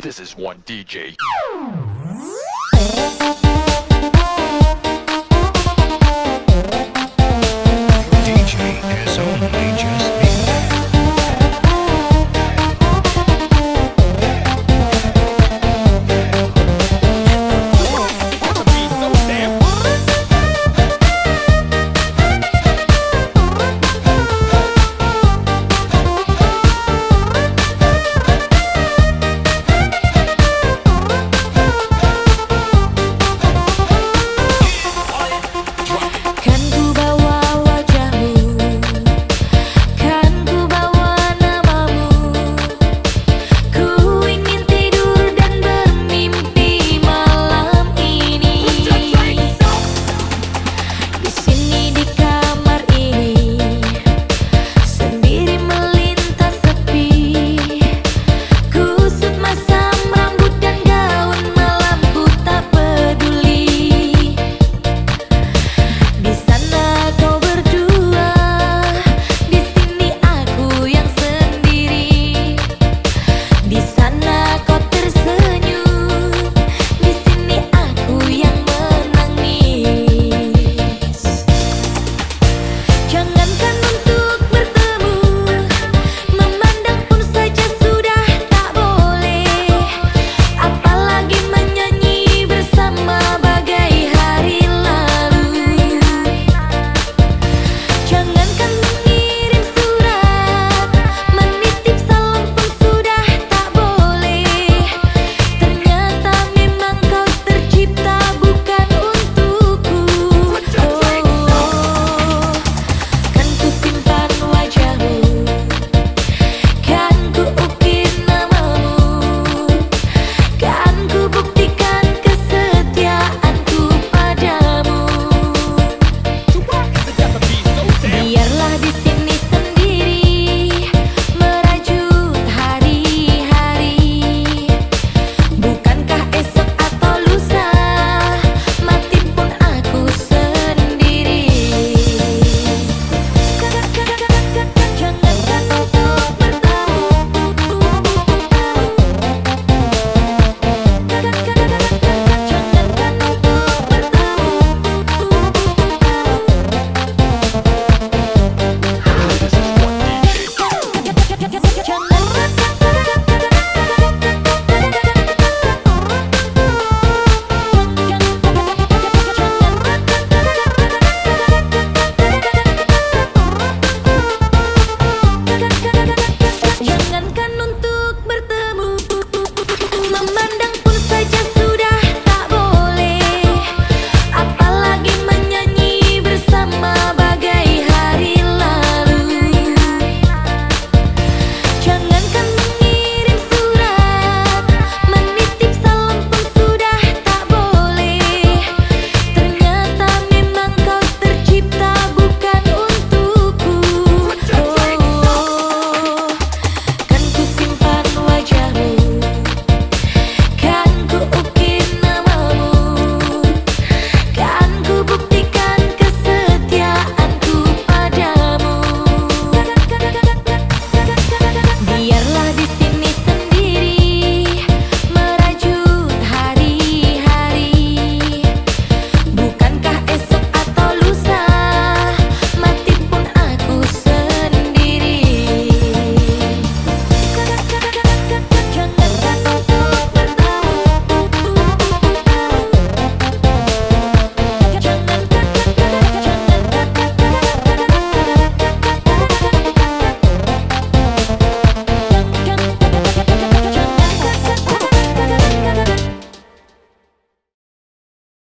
This is one DJ.